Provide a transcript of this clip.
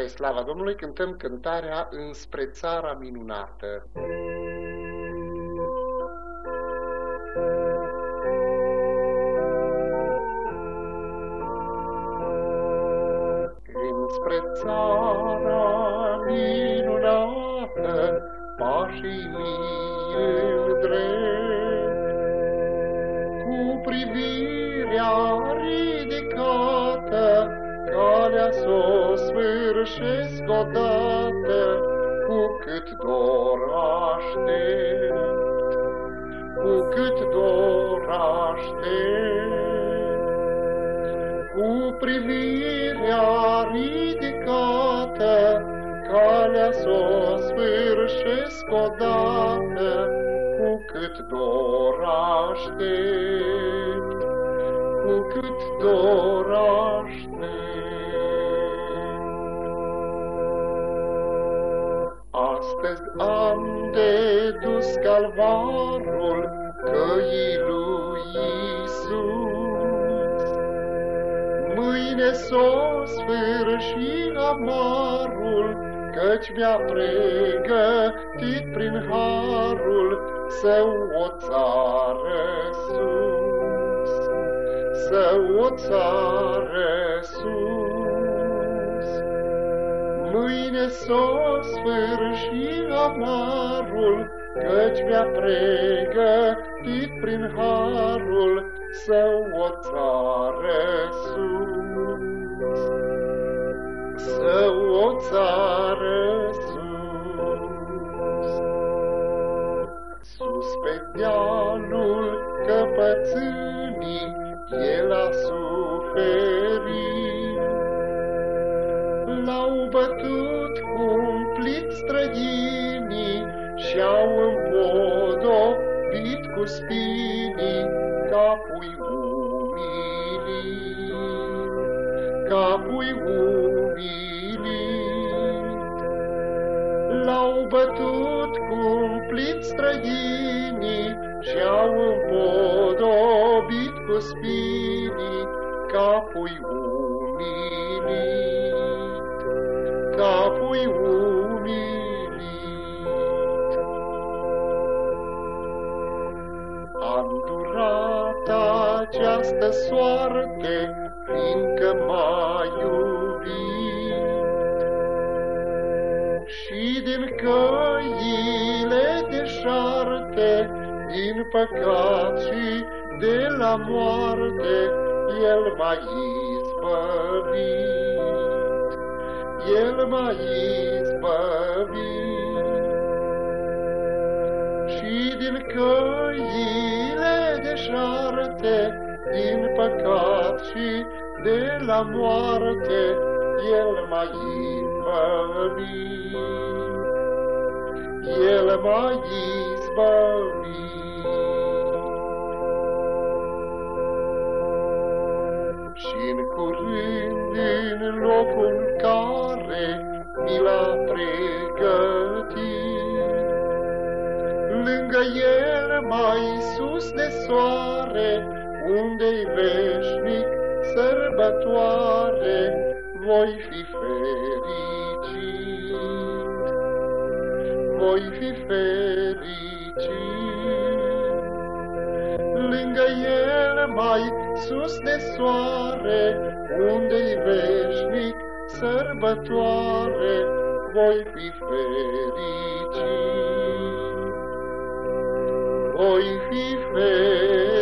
Spre slava Domnului cântăm cântarea Înspre țara minunată. Înspre țara minunată, pașii mii îl drept, cu privirea ridicată, calea s-o sfârșesc odată, cu cât dor aștept, cu cât dor aștept. Cu privirea ridicată, calea s-o sfârșesc odată, cu cât dor aștept, cu cât dor aștept. Astăzi am de dus calvarul căii lui Iisus. Mâine s-o sfârși amarul, Căci mi-a pregătit prin harul Său o țară sus, Său o țară sus. Mâine s-o sfârși amarul, Căci mi-a pregătit prin harul Său o țară sus, Său o țară sus. Sus pe dealul căpățânii El bătut cumplit străinii Și-au împodobit cu spinii Capui umilit, capui umilit. L-au bătut cumplit străinii Și-au împodobit cu spinii Capui umilit, capui umilit. Am durat această soarte, fiindcă m-a iubit. Și din căile deșarte, din păcat și de la moarte, El m-a izbăvit, El m-a izbăvit. Și din căile deșarte, din păcat și de la moarte, El m-a izbăvit, El m-a izbăvit. Lângă el mai sus de soare, unde-i veșnic sărbătoare, voi fi fericit, voi fi fericit. Lângă el mai sus de soare, unde-i veșnic sărbătoare, voi fi fericit voi fi fericit.